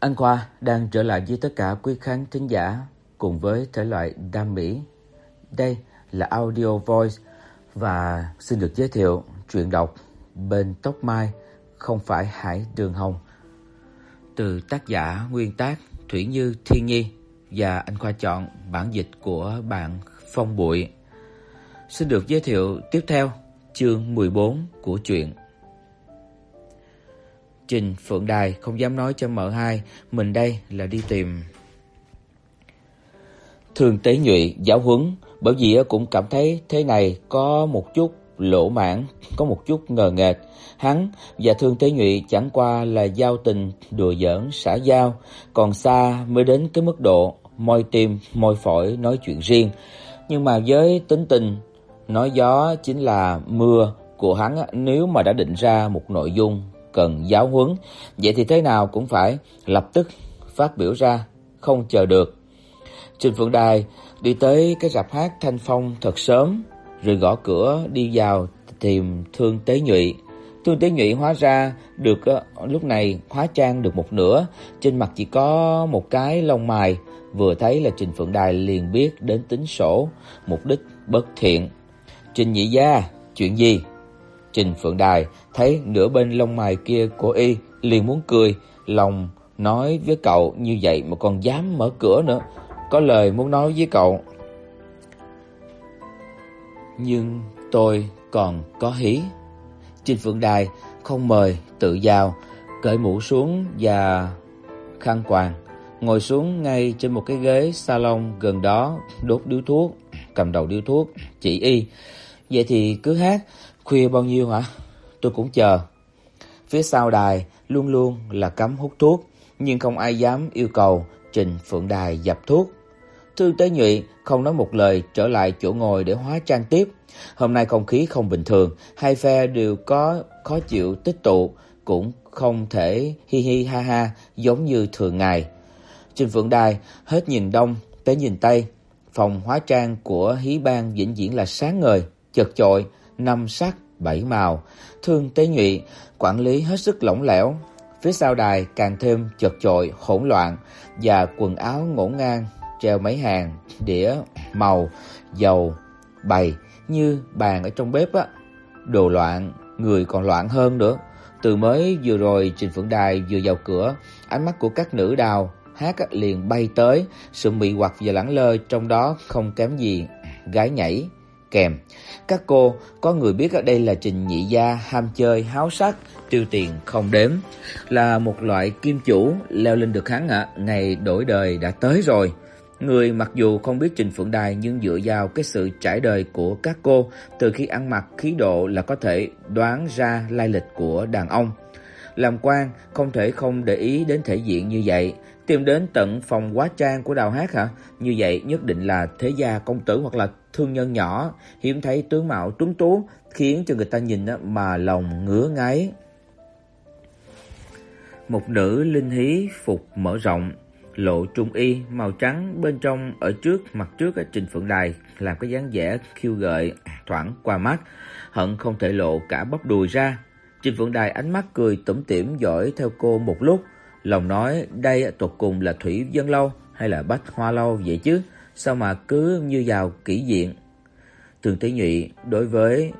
Anh Khoa đang trở lại với tất cả quý khán thính giả cùng với thể loại đam mỹ. Đây là Audio Voice và xin được giới thiệu truyện đọc Bên tóc mai, không phải Hải Đường Hồng, từ tác giả nguyên tác, Thủy Như, Thiên Nhi và anh Khoa chọn bản dịch của bạn Phong Bụi. Xin được giới thiệu tiếp theo chương 14 của truyện. Trình Phượng Đài không dám nói cho mợ hai mình đây là đi tìm Thường Tế Nhụy giáo huấn, bởi vì cũng cảm thấy thế này có một chút lỗ mãn, có một chút ngờ nghệch. Hắn và Thương Tế Nhụy chẳng qua là giao tình đùa giỡn xã giao, còn xa mới đến cái mức độ môi tim môi phổi nói chuyện riêng. Nhưng mà với tính tình nói gió chính là mưa của hắn nếu mà đã định ra một nội dung cần giáo huấn, vậy thì thế nào cũng phải lập tức phát biểu ra, không chờ được. Trình Phượng Đài đi tới cái rạp hát Thanh Phong thật sớm, rồi gõ cửa đi vào tìm Thương Tế Nhụy. Thương Tế Nhụy hóa ra được ờ, lúc này hóa trang được một nửa, trên mặt chỉ có một cái lông mày, vừa thấy là Trình Phượng Đài liền biết đến tính sổ, mục đích bất thiện. Trình Nhị gia, chuyện gì? Trình Phượng Đài thấy nửa bên lông mày kia của y liền muốn cười, lòng nói với cậu như vậy mà còn dám mở cửa nữa, có lời muốn nói với cậu. Nhưng tôi còn có hí. Trình Phượng Đài không mời tự vào, cởi mũ xuống và khăn quàng, ngồi xuống ngay trên một cái ghế salon gần đó, đốt điếu thuốc, cầm đầu điếu thuốc, chỉ y. Vậy thì cứ hát, khuya bao nhiêu hả? Tôi cũng chờ. Phía sau đài luôn luôn là cấm hút thuốc, nhưng không ai dám yêu cầu Trình Phượng Đài dập thuốc. Thư Tế Nhụy không nói một lời trở lại chỗ ngồi để hóa trang tiếp. Hôm nay không khí không bình thường, hai phe đều có khó chịu tích tụ, cũng không thể hi hi ha ha giống như thường ngày. Trình Phượng Đài hết nhìn đông tới nhìn tây, phòng hóa trang của Hí Bang vĩnh viễn là sáng ngời, chật chội, năm sắc bảy màu. Thương Tế Nhụy quản lý hết sức lỏng lẻo, phía sau đài càng thêm chật chội, hỗn loạn và quần áo ngổn ngang treo mấy hàng đĩa màu dầu bày như bàn ở trong bếp á. Đồ loạn, người còn loạn hơn nữa. Từ mới vừa rồi Trình Phượng Đài vừa vào cửa, ánh mắt của các nữ đào hát liền bay tới, sự mị hoặc và lẳng lơ trong đó không kém gì gái nhảy kèm. Các cô có người biết ở đây là Trình Nhị gia ham chơi háo sắc, tiêu tiền không đếm, là một loại kim chủ leo lên được hắn ạ, ngày đổi đời đã tới rồi. Người mặc dù không biết Trình Phượng Đài nhưng dựa vào cái sự trải đời của các cô, từ khi ăn mặc khí độ là có thể đoán ra lai lịch của đàn ông. Làm quan không thể không để ý đến thể diện như vậy, tìm đến tận phòng hóa trang của Đào Hát hả? Như vậy nhất định là thế gia công tử hoặc là thương nhân nhỏ, hiếm thấy tướng mạo tuấn tú, khiến cho người ta nhìn mà lòng ngứa ngáy. Một nữ linh hí phục mở rộng, lộ trung y màu trắng bên trong ở trước mặt trước ở Trình Phượng Đài làm cái dáng vẻ khiêu gợi thoáng qua mắt, hận không thể lộ cả bắp đùi ra. Trình Phượng Đài ánh mắt cười tủm tỉm dõi theo cô một lúc, lòng nói đây tuột cùng là Thủy Dân lâu hay là Bách Hoa lâu vậy chứ, sao mà cứ như vào kỹ diện. Thường Thế Nhụy đối với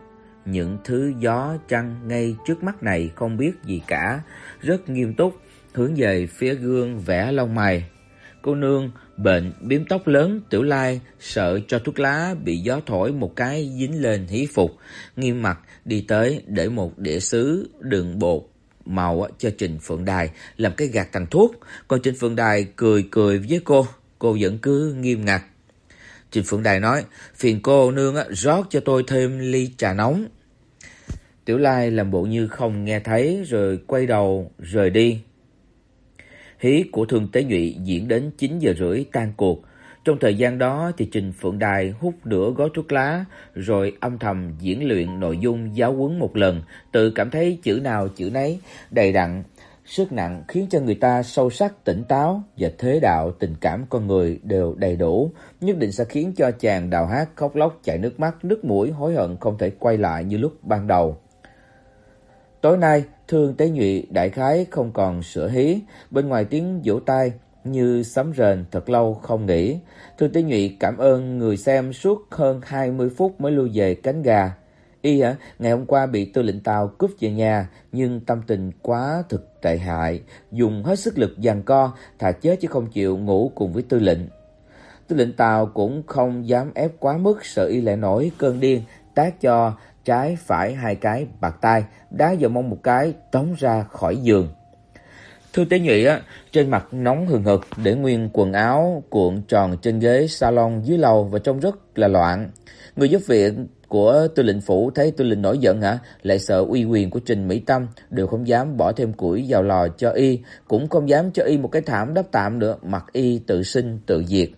những thứ gió trăng ngay trước mắt này không biết gì cả, rất nghiêm túc hướng về phía gương vẽ lông mày. Cô nương bệnh biếm tóc lớn Tiểu Lai sợ cho thuốc lá bị gió thổi một cái dính lên hí phục, nghiêm mặt đi tới để một đĩa sứ đựng bột màu cho Trình Phượng Đài làm cái gạt thành thuốc, còn Trình Phượng Đài cười cười với cô, cô vẫn cứ nghiêm ngặt. Trình Phượng Đài nói, phiền cô nương rót cho tôi thêm ly trà nóng. Tiểu Lai làm bộ như không nghe thấy rồi quay đầu rời đi. Hí của Thương Tế Nhụy diễn đến 9 giờ rưỡi tan cuộc. Trong thời gian đó thì Trình Phượng Đài hút nửa gói thuốc lá rồi âm thầm diễn luyện nội dung giáo huấn một lần, tự cảm thấy chữ nào chữ nấy đầy đặn, sức nặng khiến cho người ta sâu sắc tỉnh táo và thế đạo tình cảm con người đều đầy đủ, nhất định sẽ khiến cho chàng đào hát khóc lóc chảy nước mắt, nước mũi hối hận không thể quay lại như lúc ban đầu. Tối nay, Thương Tế Nhụy đại khái không còn sửa hí, bên ngoài tiếng vỗ tay như sấm rền thật lâu không nghỉ. Thư Tế Nhụy cảm ơn người xem suốt hơn 20 phút mới lưu về cánh gà. Y hả, ngày hôm qua bị Tư lệnh Tàu cướp về nhà, nhưng tâm tình quá thực tệ hại, dùng hết sức lực giằng co, thà chết chứ không chịu ngủ cùng với Tư lệnh. Tư lệnh Tàu cũng không dám ép quá mức sợ y lại nổi cơn điên, tác cho trái phải hai cái bạc tay, đá vào mông một cái tống ra khỏi giường. Thư Tế Nhụy á, trên mặt nóng hừng hực, để nguyên quần áo cuộn tròn trên ghế salon dưới lầu và trông rất là loạn. Người giúp việc của tư lệnh phủ thấy tư lệnh nổi giận hả, lại sợ uy quyền của Trình Mỹ Tâm, đều không dám bỏ thêm củi vào lò cho y, cũng không dám cho y một cái thảm đắp tạm nữa, mặc y tự sinh tự diệt.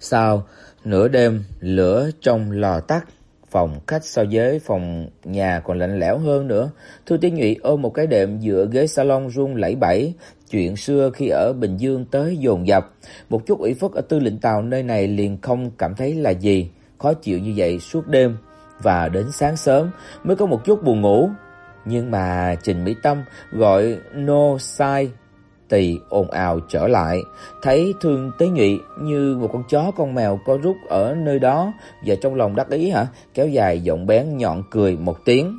Sau nửa đêm, lửa trong lò tắt, phòng khách so với phòng nhà còn lạnh lẽo hơn nữa. Thu Tiên Nhụy ôm một cái đệm dựa ghế salon run lẩy bẩy, chuyện xưa khi ở Bình Dương tới dồn dập, một chút ủy phất ở tư lệnh tàu nơi này liền không cảm thấy là gì, khó chịu như vậy suốt đêm và đến sáng sớm mới có một chút buồn ngủ. Nhưng mà Trình Mỹ Tâm gọi no sai tỳ ồn ào trở lại, thấy Thương Tế Nghị như một con chó con mèo có rút ở nơi đó và trong lòng đắc ý hả, kéo dài giọng bén nhọn cười một tiếng.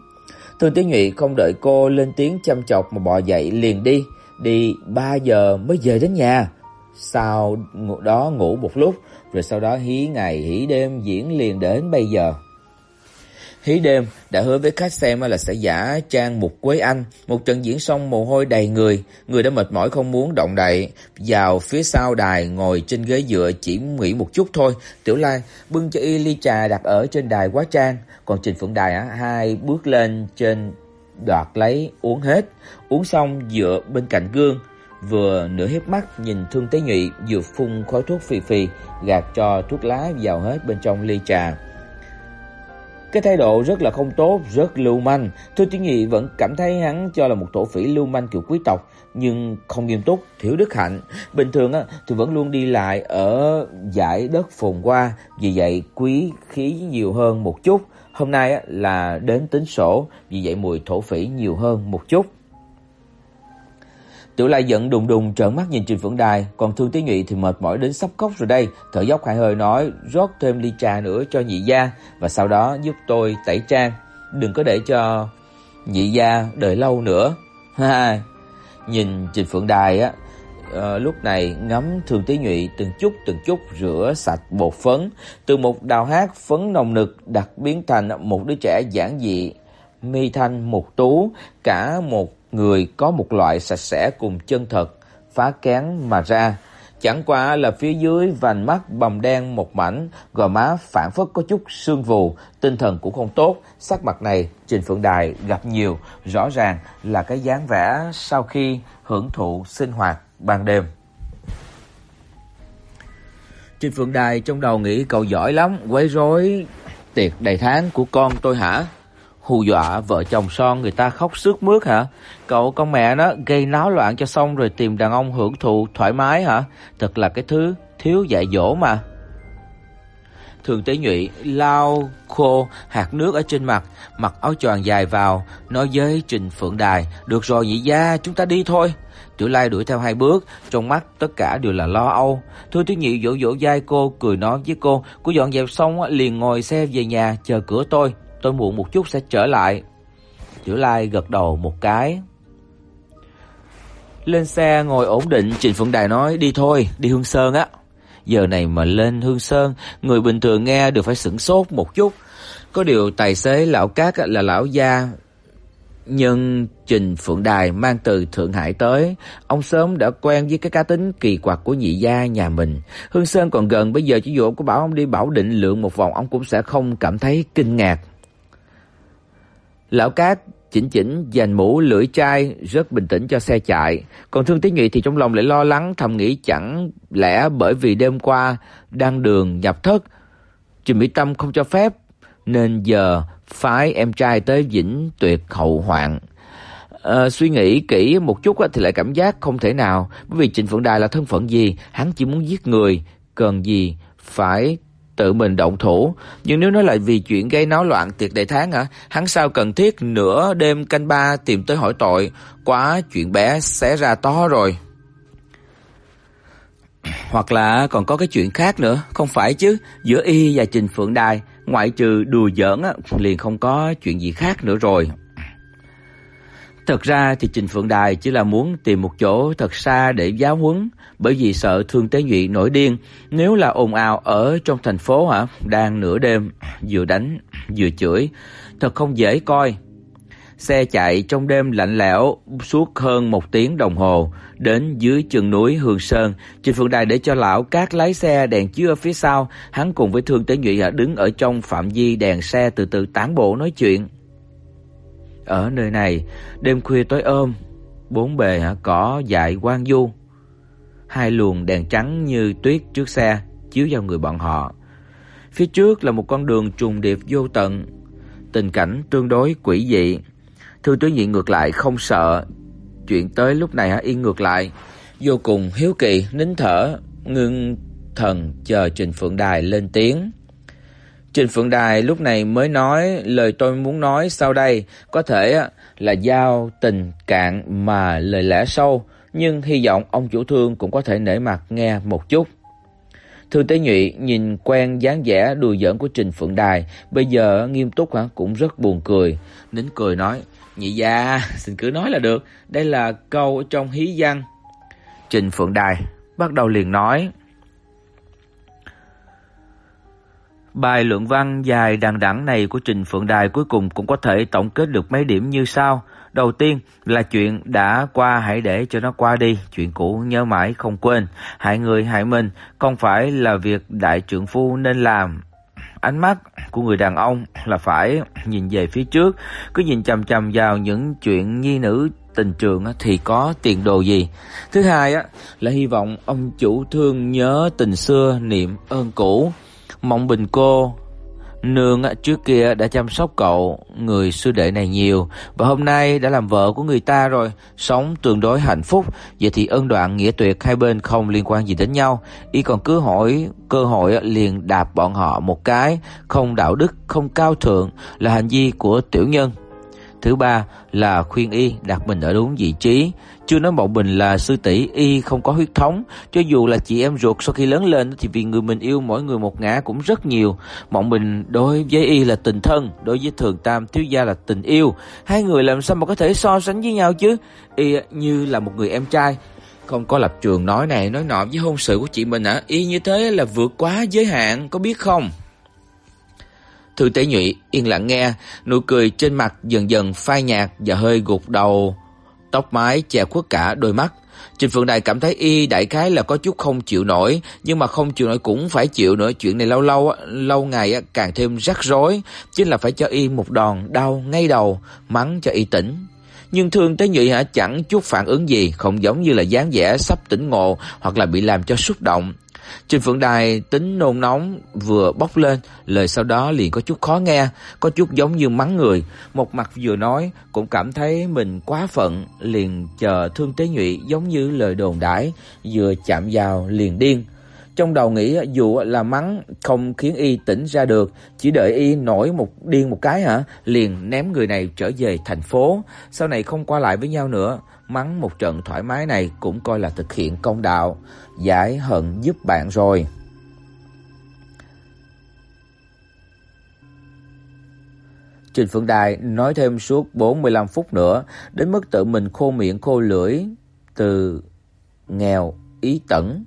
Thương Tế Nghị không đợi cô lên tiếng chăm chọc mà bò dậy liền đi, đi 3 giờ mới về đến nhà. Sau đó ngủ một lúc, rồi sau đó hí ngày hí đêm diễn liền đến bây giờ. Hí đêm đã hứa với khách xem là sẽ giả trang một Quế Anh, một trận diễn xong mồ hôi đầy người, người đã mệt mỏi không muốn động đậy, vào phía sau đài ngồi trên ghế dựa chỉ nghỉ một chút thôi. Tiểu Lai bưng cho y ly trà đặt ở trên đài quá trang, còn Trình Phượng Đài á hai bước lên trên đoạt lấy uống hết, uống xong dựa bên cạnh gương, vừa nửa hiếp mắt nhìn Thương Tế Nhụy vừa phun khói thuốc phì phì, gạt cho thuốc lá vào hết bên trong ly trà. Cái thái độ rất là không tốt, rất lưu manh. Thôi Tiểu Nhị vẫn cảm thấy hắn cho là một thổ phỉ lưu manh kiểu quý tộc, nhưng không nghiêm túc, thiếu đức hạnh. Bình thường á thì vẫn luôn đi lại ở giải đất phồn hoa, vì vậy quý khí nhiều hơn một chút. Hôm nay á là đến tính sổ, vì vậy mùi thổ phỉ nhiều hơn một chút. Tiểu Lai giận đùng đùng trợn mắt nhìn Trình Phượng Đài, còn Thương Tế Nhụy thì mệt mỏi đến sắp khóc rồi đây, thở dốc hai hơi nói, rót thêm ly trà nữa cho nhị gia và sau đó giúp tôi tẩy trang, đừng có để cho nhị gia đợi lâu nữa. Ha. nhìn Trình Phượng Đài á, à, lúc này ngắm Thương Tế Nhụy từng chút từng chút rửa sạch bột phấn, từ một đào hát phấn nồng nực đặc biến thành một đứa trẻ giản dị, mi thanh một tú, cả một người có một loại sạch sẽ cùng chân thật phá kén mà ra. Chẳng qua là phía dưới vành mắt bầm đen một mảnh, gò má phản phất có chút sương vù, tinh thần cũng không tốt. Sắc mặt này Trình Phượng Đài gặp nhiều, rõ ràng là cái dáng vẻ sau khi hưởng thụ sinh hoạt ban đêm. Trình Phượng Đài trong đầu nghĩ cậu giỏi lắm, quấy rối tiệc đầy tháng của con tôi hả? Hù dọa vợ chồng son người ta khóc sướt mướt hả? Cậu con mẹ nó gây náo loạn cho xong rồi tìm đàn ông hưởng thụ thoải mái hả? Thật là cái thứ thiếu dạy dỗ mà. Thường Tế Nhụy lau khô hạt nước ở trên mặt, mặc áo choàng dài vào, nói với Trình Phượng Đài, "Được rồi nhị gia, chúng ta đi thôi." Tiểu Lai đuổi theo hai bước, trong mắt tất cả đều là lo âu. Thôi Tuyết Nhị vỗ vỗ vai cô, cười nói với cô, "Cô dọn dẹp xong liền ngồi xe về nhà chờ cửa tôi." Tôi muộn một chút sẽ trở lại. Tiểu Lai gật đầu một cái. Lên xe ngồi ổn định, Trịnh Phượng Đài nói đi thôi, đi Hương Sơn á. Giờ này mà lên Hương Sơn, người bình thường nghe được phải sửng sốt một chút. Có điều tài xế lão cát là lão gia nhưng Trình Phượng Đài mang từ Thượng Hải tới, ông sớm đã quen với cái cá tính kỳ quặc của nhị gia nhà mình. Hương Sơn còn gần, bây giờ chỉ dụ có bảo ông đi Bảo Định lượng một vòng ông cũng sẽ không cảm thấy kinh ngạc. Lão Cát chỉnh chỉnh dàn mũ lưỡi chai rất bình tĩnh cho xe chạy, còn Thương Tế Nghị thì trong lòng lại lo lắng thầm nghĩ chẳng lẽ bởi vì đêm qua đang đường nhập thất, Trình Mỹ Tâm không cho phép nên giờ phái em trai tới Vĩnh Tuyệt hậu hoạn. À, ờ, suy nghĩ kỹ một chút thì lại cảm giác không thể nào, bởi vì Trịnh Phượng Đài là thân phận gì, hắn chỉ muốn giết người, cần gì phải tự mình động thủ, nhưng nếu nói lại vì chuyện gây náo loạn tiệc đại tháng hả, hắn sao cần thiết nửa đêm canh ba tìm tới hỏi tội, quá chuyện bé xé ra to rồi. Hoặc là còn có cái chuyện khác nữa, không phải chứ, giữa y và Trình Phượng Đài, ngoại trừ đùa giỡn á, liền không có chuyện gì khác nữa rồi. Thật ra thì Trình Phượng Đài chỉ là muốn tìm một chỗ thật xa để giáo huấn, bởi vì sợ Thương Tế Nhụy nổi điên, nếu là ồn ào ở trong thành phố hả, đang nửa đêm vừa đánh vừa chửi, thật không dễ coi. Xe chạy trong đêm lạnh lẽo suốt hơn một tiếng đồng hồ, đến dưới chân núi Hương Sơn, Trình Phượng Đài để cho lão cát lái xe đèn chiếu ở phía sau, hắn cùng với Thương Tế Nhụy đứng ở trong phạm vi đèn xe từ từ tán bộ nói chuyện. Ở nơi này, đêm khuya tối ôm, bốn bề có dại quang du. Hai luồng đèn trắng như tuyết trước xe chiếu vào người bọn họ. Phía trước là một con đường trùng điệp vô tận, tình cảnh tương đối quỷ dị. Thư Tuấn Nhị ngược lại không sợ, chuyện tới lúc này hả yên ngược lại, vô cùng hiếu kỳ nín thở, ngưng thần chờ Trình Phượng Đài lên tiếng. Trình Phượng Đài lúc này mới nói lời tôi muốn nói sau đây có thể là giao tình cạn mà lời lẽ sâu, nhưng hy vọng ông chủ thương cũng có thể nể mặt nghe một chút. Thư Tế Nhụy nhìn quen dáng vẻ đùa giỡn của Trình Phượng Đài, bây giờ nghiêm túc hả cũng rất buồn cười, nín cười nói: "Nhị gia, xin cứ nói là được, đây là câu trong hí văn." Trình Phượng Đài bắt đầu liền nói: Bài luận văn dài đằng đẵng này của Trình Phượng Đài cuối cùng cũng có thể tổng kết được mấy điểm như sau. Đầu tiên là chuyện đã qua hãy để cho nó qua đi, chuyện cũ nhớ mãi không quên, hại người hại mình không phải là việc đại trưởng phu nên làm. Ánh mắt của người đàn ông là phải nhìn về phía trước, cứ nhìn chằm chằm vào những chuyện nhi nữ tình trường thì có tiền đồ gì. Thứ hai á là hy vọng ông chủ thương nhớ tình xưa niệm ơn cũ. Mộng Bình cô Nương trước kia đã chăm sóc cậu, người sư đệ này nhiều và hôm nay đã làm vợ của người ta rồi, sống tương đối hạnh phúc, vậy thì ân đoạn nghĩa tuyệt hai bên không liên quan gì đến nhau, y còn cứ hỏi cơ hội liền đạp bọn họ một cái, không đạo đức, không cao thượng là hành vi của tiểu nhân. Thứ ba là khuyên y đặt mình ở đúng vị trí, chưa nói bọn mình là sư tỷ y không có huyết thống, cho dù là chị em ruột sau khi lớn lên thì vì người mình yêu mỗi người một ngã cũng rất nhiều. bọn mình đối với y là tình thân, đối với Thường Tam thiếu gia là tình yêu. Hai người làm sao mà có thể so sánh với nhau chứ? Y như là một người em trai, không có lập trường nói này nói nọ với hôn sự của chị mình hả? Y như thế là vượt quá giới hạn, có biết không? Thư Tế Nhụy yên lặng nghe, nụ cười trên mặt dần dần phai nhạt và hơi gục đầu, tóc mái che khuất cả đôi mắt. Trình Phượng Đài cảm thấy y đại khái là có chút không chịu nổi, nhưng mà không chịu nổi cũng phải chịu nữa, chuyện này lâu lâu lâu ngày càng thêm rắc rối, chính là phải cho y một đòn đau ngay đầu, mắng cho y tỉnh. Nhưng Thương Tế Nhụy hả chẳng chút phản ứng gì, không giống như là dáng vẻ sắp tỉnh ngộ hoặc là bị làm cho xúc động. Trình Phượng Đài tính nôn nóng vừa bốc lên, lời sau đó liền có chút khó nghe, có chút giống như mắng người, một mặt vừa nói cũng cảm thấy mình quá phận, liền chờ Thương Tế Nhụy giống như lời đồn đãi, vừa chạm vào liền điên. Trong đầu nghĩ dù là mắng không khiến y tỉnh ra được, chỉ đợi y nổi một điên một cái hả, liền ném người này trở về thành phố, sau này không qua lại với nhau nữa, mắng một trận thoải mái này cũng coi là thực hiện công đạo giải hận giúp bạn rồi. Trình Phượng Đài nói thêm suốt 45 phút nữa, đến mức tự mình khô miệng khô lưỡi từ nghèo ý tẩn.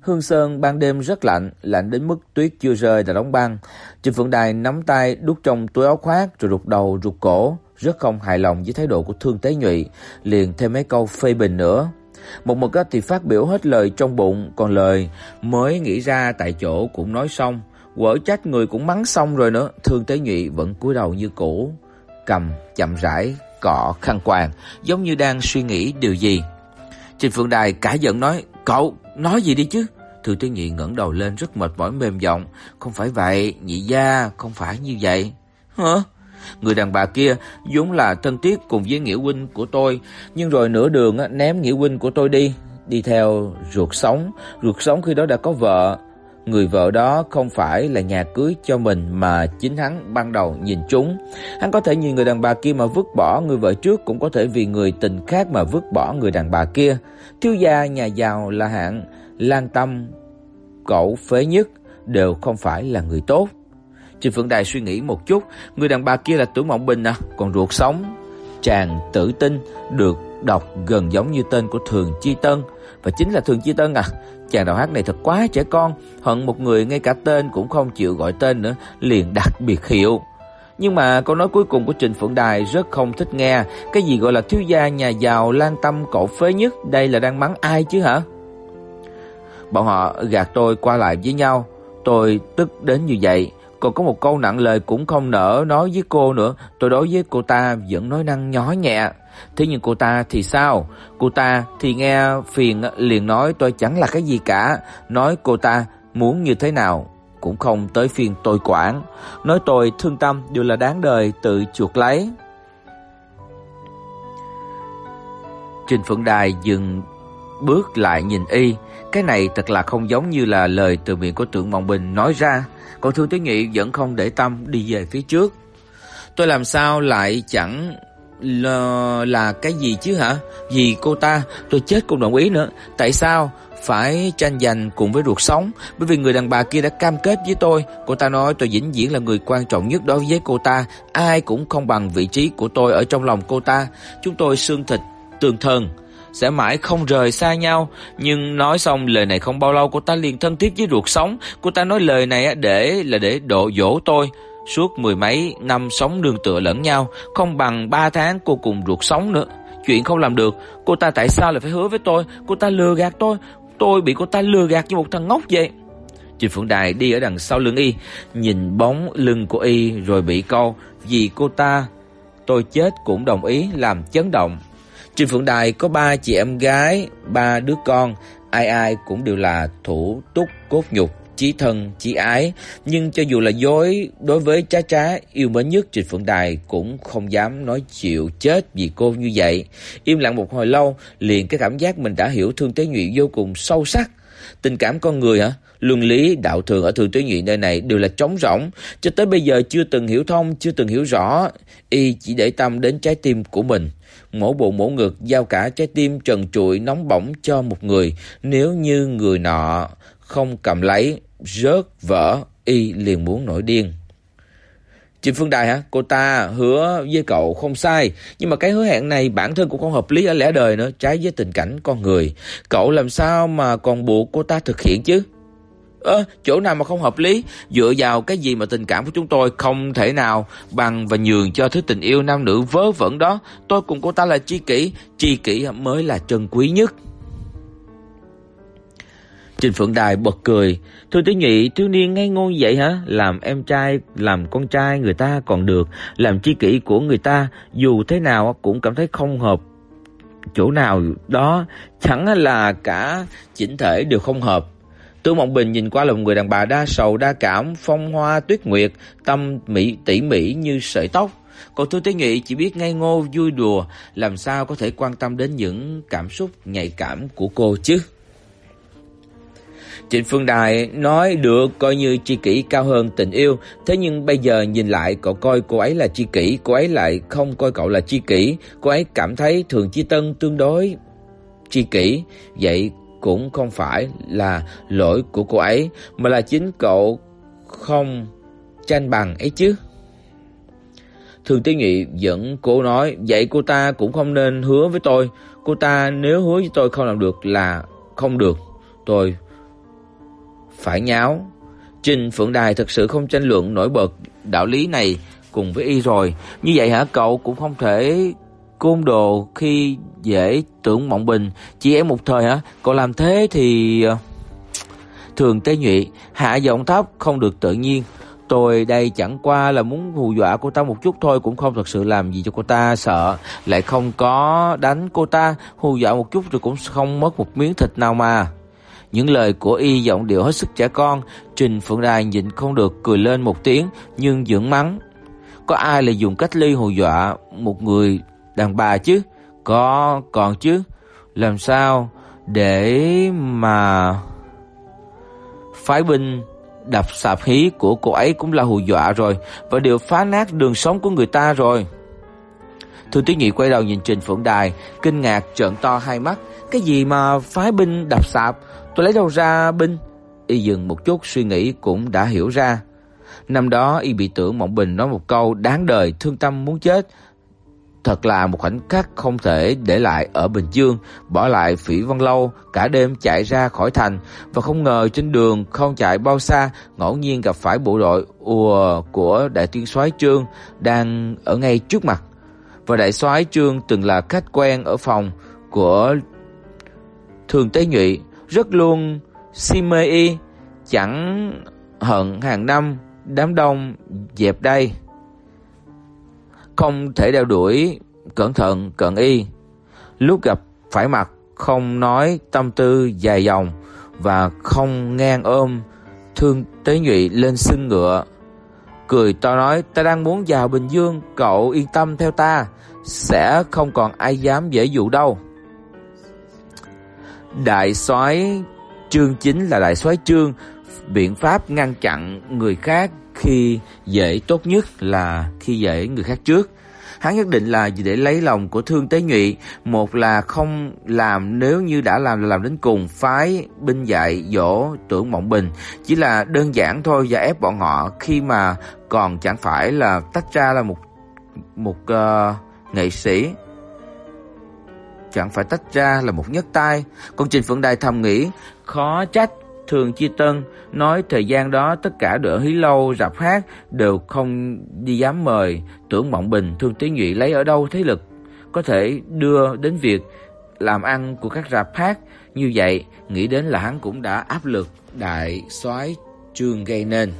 Hương Sơn ban đêm rất lạnh, lạnh đến mức tuyết chưa rơi đã đóng băng. Trình Phượng Đài nắm tay đút trong túi áo khoác rồi rụt đầu rụt cổ, rất không hài lòng với thái độ của Thương Tế Nhụy, liền thêm mấy câu phê bình nữa. Một mực thì phát biểu hết lời trong bụng, còn lời mới nghĩ ra tại chỗ cũng nói xong, quở trách người cũng mắng xong rồi nữa, Thương Tế Nhụy vẫn cúi đầu như cũ, cầm chậm rãi cọ khăn quàng, giống như đang suy nghĩ điều gì. Trình Phượng Đài cả giận nói: "Cậu nói gì đi chứ?" Thương Tế Nhụy ngẩng đầu lên rất mệt mỏi mềm giọng: "Không phải vậy, nhị gia, không phải như vậy." "Hả?" Người đàn bà kia vốn là thân thiết cùng với nghĩa huynh của tôi, nhưng rồi nửa đường ném nghĩa huynh của tôi đi, đi theo ruột sống, ruột sống khi đó đã có vợ, người vợ đó không phải là nhà cưới cho mình mà chính hắn ban đầu nhìn trúng. Hắn có thể nhìn người đàn bà kia mà vứt bỏ người vợ trước, cũng có thể vì người tình khác mà vứt bỏ người đàn bà kia. Thiếu gia nhà giàu là hạng Lan Tâm, cậu phế nhất đều không phải là người tốt. Trình Phượng Đài suy nghĩ một chút, người đàn bà kia là Tử Mộng Bình à, còn ruột sống. Chàng tử tinh được đọc gần giống như tên của Thường Chi Tân và chính là Thường Chi Tân à. Chàng đạo hát này thật quá trẻ con, hận một người ngay cả tên cũng không chịu gọi tên nữa, liền đặt biệt hiệu. Nhưng mà câu nói cuối cùng của Trình Phượng Đài rất không thích nghe, cái gì gọi là thiếu gia nhà giàu lan tâm cậu phế nhất, đây là đang mắng ai chứ hả? Bọn họ gạt tôi qua lại với nhau, tôi tức đến như vậy, còn có một câu nặng lời cũng không nỡ nói với cô nữa, tôi đối với cô ta vẫn nói năng nhỏ nhẹ. Thế nhưng cô ta thì sao? Cô ta thì nghe phiền liền nói tôi chẳng là cái gì cả, nói cô ta muốn như thế nào cũng không tới phiền tôi quản, nói tôi thương tâm đều là đáng đời tự chuộc lấy. Trình Phượng Đài dừng bước lại nhìn y, cái này thật là không giống như là lời từ miệng của Tưởng Mộng Bình nói ra, còn Thương Tuyết Nghị vẫn không để tâm đi về phía trước. Tôi làm sao lại chẳng là, là cái gì chứ hả? Vì cô ta, tôi chết cũng đồng ý nữa. Tại sao phải tranh giành cùng với ruột sống? Bởi vì người đàn bà kia đã cam kết với tôi. Cô ta nói tôi vĩnh viễn là người quan trọng nhất đối với cô ta. Ai cũng không bằng vị trí của tôi ở trong lòng cô ta. Chúng tôi xương thịt, tương thân sẽ mãi không rời xa nhau. Nhưng nói xong lời này không bao lâu cô ta liền thân thiết với ruột sống. Cô ta nói lời này để là để độ dỗ tôi. Suốt mười mấy năm sống nương tựa lẫn nhau, không bằng ba tháng cô cùng ruột sống nữa. Chuyện không làm được, cô ta tại sao lại phải hứa với tôi? Cô ta lừa gạt tôi, tôi bị cô ta lừa gạt như một thằng ngốc vậy. Trình Phượng Đài đi ở đằng sau lưng y, nhìn bóng lưng của y rồi bị câu vì cô ta tôi chết cũng đồng ý làm chấn động. Trình Phượng Đài có ba chị em gái, ba đứa con, ai ai cũng đều là thủ túc cốt nhục chí thân, chí ái, nhưng cho dù là dối đối với Trá Trá yêu mến nhất Trịnh Phượng Đài cũng không dám nói chịu chết vì cô như vậy. Im lặng một hồi lâu, liền cái cảm giác mình đã hiểu Thương Tế Nhụy vô cùng sâu sắc. Tình cảm con người hả? Luân lý đạo thường ở Thương Tế Nhụy nơi này đều là trống rỗng, cho tới bây giờ chưa từng hiểu thông, chưa từng hiểu rõ, y chỉ để tâm đến trái tim của mình. Mổ bộ mổ ngực giao cả trái tim trần trụi nóng bỏng cho một người, nếu như người nọ không cầm lấy rớt vỡ, y liền muốn nổi điên. chị Phương Đài hả? Cô ta hứa với cậu không sai, nhưng mà cái hứa hẹn này bản thân cũng không hợp lý ở lẽ đời nữa, trái với tình cảnh con người. Cậu làm sao mà còn buộc cô ta thực hiện chứ? Ơ, chỗ nào mà không hợp lý, dựa vào cái gì mà tình cảm của chúng tôi không thể nào bằng và nhường cho thứ tình yêu nam nữ vớ vẩn đó. Tôi cùng cô ta là tri kỷ, tri kỷ mới là trân quý nhất. Trình Phượng Đài bật cười, "Thôi Tiểu Nhị, thiếu niên ngây ngô vậy hả? Làm em trai, làm con trai người ta còn được, làm chi kỷ của người ta dù thế nào cũng cảm thấy không hợp chỗ nào đó, chẳng là cả chỉnh thể đều không hợp." Tương Mộng Bình nhìn qua là một người đàn bà đa sầu đa cảm, phong hoa tuyết nguyệt, tâm mỹ tỉ mỉ như sợi tóc. Còn Thu Tế Nghị chỉ biết ngây ngô vui đùa, làm sao có thể quan tâm đến những cảm xúc nhạy cảm của cô chứ? Trịnh Phương Đài nói được coi như tri kỷ cao hơn tình yêu, thế nhưng bây giờ nhìn lại cậu coi cô ấy là tri kỷ, cô ấy lại không coi cậu là tri kỷ, cô ấy cảm thấy Thường Chi Tân tương đối tri kỷ, vậy cũng không phải là lỗi của cô ấy, mà là chính cậu không tranh bằng ấy chứ. Thường Tế Nghị vẫn cố nói, vậy cô ta cũng không nên hứa với tôi, cô ta nếu hứa với tôi không làm được là không được, tôi phải nháo. Trình Phượng Đài thực sự không tranh luận nổi bật đạo lý này cùng với y rồi. Như vậy hả cậu cũng không thể côn đồ khi dễ tưởng mộng bình. Chỉ em một thời hả? Còn làm thế thì... Ờ, thường tế nhụy, hạ giọng thấp không được tự nhiên. Tôi đây chẳng qua là muốn hù dọa cô ta một chút thôi cũng không thật sự làm gì cho cô ta sợ, lại không có đánh cô ta, hù dọa một chút rồi cũng không mất một miếng thịt nào mà. Những lời của y giọng điệu hết sức trẻ con, Trình Phượng Đài nhịn không được cười lên một tiếng nhưng dưỡng mắng. Có ai lại dùng cách ly hù dọa một người đàn bà chứ? Có, còn chứ. Làm sao để mà phái binh đập sạp hí của cô ấy cũng là hù dọa rồi và đều phá nát đường sống của người ta rồi. Thư Tuyết Nhị quay đầu nhìn Trình Phượng Đài, kinh ngạc trợn to hai mắt, cái gì mà phái binh đập sạp, tôi lấy đâu ra binh? Y dừng một chút suy nghĩ cũng đã hiểu ra. Năm đó y bị tưởng Mộng Bình nói một câu đáng đời thương tâm muốn chết. Thật là một khoảnh khắc không thể để lại ở Bình Dương, bỏ lại Phỉ Văn Lâu cả đêm chạy ra khỏi thành và không ngờ trên đường không chạy bao xa, ngẫu nhiên gặp phải bộ đội ùa của đại tiên soái Trương đang ở ngay trước mặt. Và đại soái Trương từng là khách quen ở phòng của Thường Tế Nhụy, rất luôn si mê y, chẳng hận hàng năm đám đông dẹp đây. Không thể đeo đuổi, cẩn thận cẩn y. Lúc gặp phải mặt không nói tâm tư dài dòng và không ngang ôm Thương Tế Nhụy lên xưng ngựa. Cười to nói, ta đang muốn vào Bình Dương, cậu yên tâm theo ta, sẽ không còn ai dám dễ dụ đâu. Đại soái Trương chính là đại soái Trương, biện pháp ngăn chặn người khác khi dễ tốt nhất là khi dễ người khác trước. Hắn nhất định là để lấy lòng của Thương Tế Nhụy, một là không làm nếu như đã làm là làm đến cùng, phái binh dạy dỗ tưởng Mộng Bình, chỉ là đơn giản thôi và ép bọn họ khi mà còn chẳng phải là tách ra là một một uh, nghệ sĩ chẳng phải tách ra là một nhất tay. công Trình Phượng Đài thầm nghĩ, khó trách Thường Chi Tân nói thời gian đó tất cả đội hí lâu rạp hát đều không đi dám mời, tưởng Mộng Bình Thương Tiến Nhụy lấy ở đâu thế lực? Có thể đưa đến việc làm ăn của các rạp hát. Như vậy, nghĩ đến là hắn cũng đã áp lực. Đại soái Trương gây nên.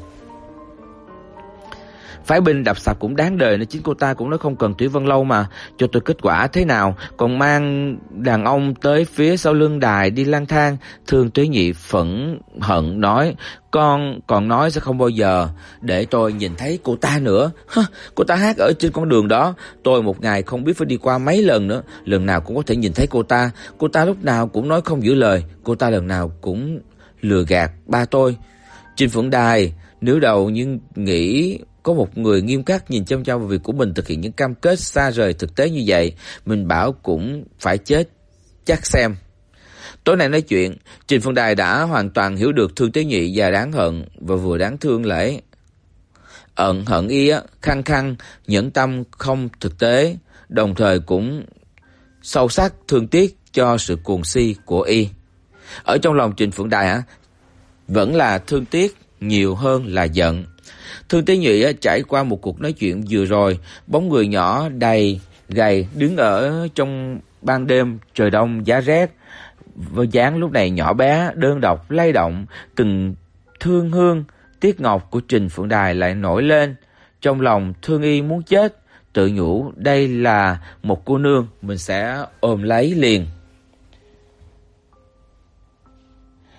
Phái binh đập sập cũng đáng đời nên chính cô ta cũng nói không cần Thủy Vân Lâu mà cho tôi kết quả thế nào, còn mang đàn ông tới phía sau lưng đài đi lang thang, Thương Tuế Nhị phẫn hận nói, con còn nói sẽ không bao giờ để tôi nhìn thấy cô ta nữa. Hả, cô ta hát ở trên con đường đó, tôi một ngày không biết phải đi qua mấy lần nữa, lần nào cũng có thể nhìn thấy cô ta. Cô ta lúc nào cũng nói không giữ lời, cô ta lần nào cũng lừa gạt ba tôi. Trình Phượng Đài nếu đầu nhưng nghĩ có một người nghiêm khắc nhìn chăm chăm vào việc của mình thực hiện những cam kết xa rời thực tế như vậy, mình bảo cũng phải chết chắc xem. Tối nay nói chuyện, Trình Phương Đài đã hoàn toàn hiểu được Thương Tế Nhị và đáng hận và vừa đáng thương lễ. Ẩn hận y á, khăng khăng, nhẫn tâm không thực tế, đồng thời cũng sâu sắc thương tiếc cho sự cuồng si của y. Ở trong lòng Trình Phượng Đài á, vẫn là thương tiếc nhiều hơn là giận. Thương Tế Nhụy trải qua một cuộc nói chuyện vừa rồi, bóng người nhỏ đầy gầy đứng ở trong ban đêm trời đông giá rét, với dáng lúc này nhỏ bé, đơn độc, lay động, từng thương hương tiếc ngọc của Trình Phượng Đài lại nổi lên, trong lòng thương y muốn chết, tự nhủ đây là một cô nương mình sẽ ôm lấy liền.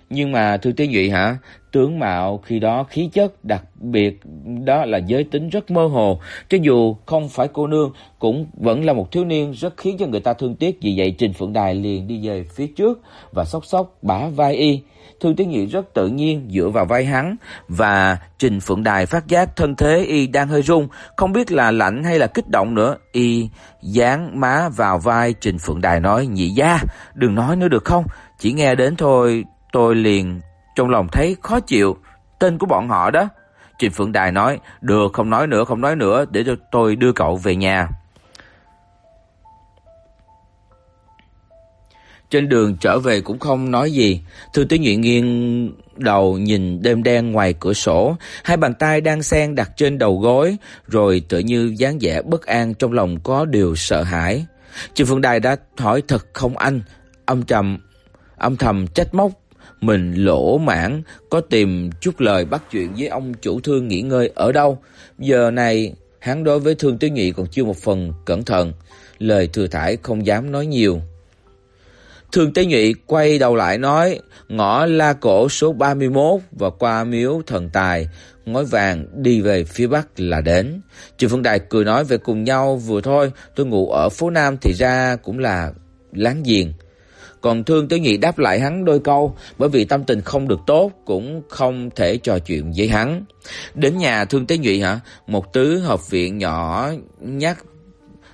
Nhưng mà Thư Tế Nhụy hả? Tướng mạo khi đó khí chất đặc biệt đó là giới tính rất mơ hồ, cho dù không phải cô nương cũng vẫn là một thiếu niên rất khiến cho người ta thương tiếc, vì vậy Trình Phượng Đài liền đi về phía trước và sóc sóc bả vai y. Thư tiến Nhị rất tự nhiên dựa vào vai hắn và Trình Phượng Đài phát giác thân thế y đang hơi run, không biết là lạnh hay là kích động nữa. Y dán má vào vai Trình Phượng Đài nói: "Nhị gia, đừng nói nữa được không? Chỉ nghe đến thôi Tôi liền trong lòng thấy khó chịu, tên của bọn họ đó. Trình Phượng Đài nói, được không nói nữa, không nói nữa, để cho tôi đưa cậu về nhà. Trên đường trở về cũng không nói gì, Thư Tế Nhụy nghiêng đầu nhìn đêm đen ngoài cửa sổ, hai bàn tay đang sen đặt trên đầu gối, rồi tự như dáng vẻ bất an trong lòng có điều sợ hãi. Trình Phượng Đài đã hỏi thật không anh, âm trầm âm thầm trách móc mình lỗ mãn có tìm chút lời bắt chuyện với ông chủ thương nghỉ ngơi ở đâu. Giờ này hắn đối với Thương Tiểu Nhị còn chưa một phần cẩn thận, lời thừa thải không dám nói nhiều. Thương Tế Nhụy quay đầu lại nói, ngõ La Cổ số 31 và qua miếu thần tài, ngói vàng đi về phía bắc là đến. Trừ Phương Đài cười nói về cùng nhau vừa thôi, tôi ngủ ở phố Nam thì ra cũng là láng giềng. Còn Thương Tiểu Nhị đáp lại hắn đôi câu, bởi vì tâm tình không được tốt cũng không thể trò chuyện với hắn. Đến nhà Thương Tiểu Nhị hả? Một tứ hợp viện nhỏ nhắc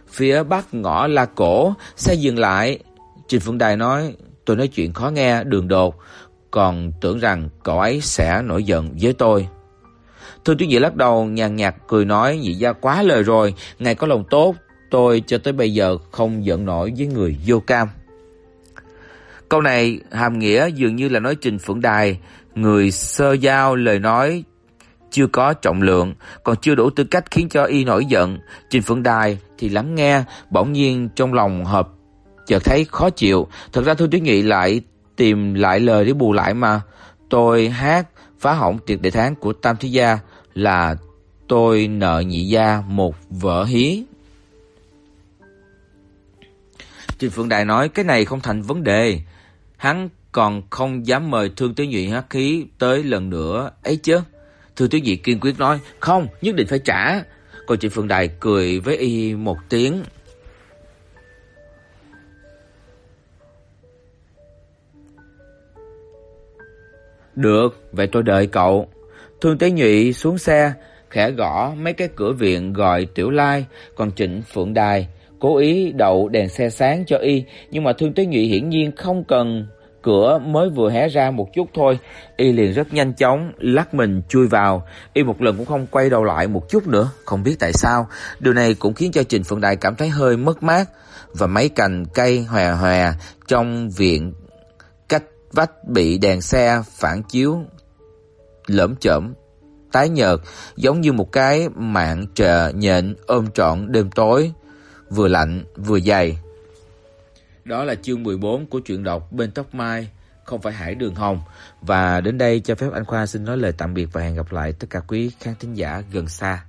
phía bắc ngõ La Cổ, xe dừng lại. Trình Phượng Đài nói, tôi nói chuyện khó nghe, đường đột, còn tưởng rằng cậu ấy sẽ nổi giận với tôi. Thương Tiểu Nhị lắc đầu nhàn nhạt cười nói, nhị gia quá lời rồi, ngài có lòng tốt, tôi cho tới bây giờ không giận nổi với người vô cam. Câu này hàm nghĩa dường như là nói Trình Phượng Đài, người sơ giao lời nói chưa có trọng lượng, còn chưa đủ tư cách khiến cho y nổi giận. Trình Phượng Đài thì lắng nghe, bỗng nhiên trong lòng hợp chợt thấy khó chịu. Thật ra tôi Tuyết Nghị lại tìm lại lời để bù lại mà. Tôi hát phá hỏng tiệc đại tháng của Tam Thiếu gia là tôi nợ nhị gia một vở hí. Trình Phượng Đài nói cái này không thành vấn đề. Hắn còn không dám mời Thương Tiểu Nhụy hắc khí tới lần nữa ấy chứ. Thương Tiểu Nhụy kiên quyết nói, "Không, nhất định phải trả." Còn Trình phương Đài cười với y một tiếng. Được, vậy tôi đợi cậu. Thương Tế Nhụy xuống xe, khẽ gõ mấy cái cửa viện gọi Tiểu Lai, còn Trịnh Phượng Đài cố ý đậu đèn xe sáng cho y, nhưng mà Thương Tế Nhụy hiển nhiên không cần cửa mới vừa hé ra một chút thôi, y liền rất nhanh chóng lắc mình chui vào, y một lần cũng không quay đầu lại một chút nữa, không biết tại sao, điều này cũng khiến cho Trình Phượng Đài cảm thấy hơi mất mát và mấy cành cây hòe hòe trong viện cách vách bị đèn xe phản chiếu lởm chởm tái nhợt, giống như một cái mạng trờ nhện ôm trọn đêm tối, vừa lạnh vừa dày. Đó là chương 14 của truyện đọc Bên tóc mai, không phải Hải Đường Hồng và đến đây cho phép anh Khoa xin nói lời tạm biệt và hẹn gặp lại tất cả quý khán thính giả gần xa.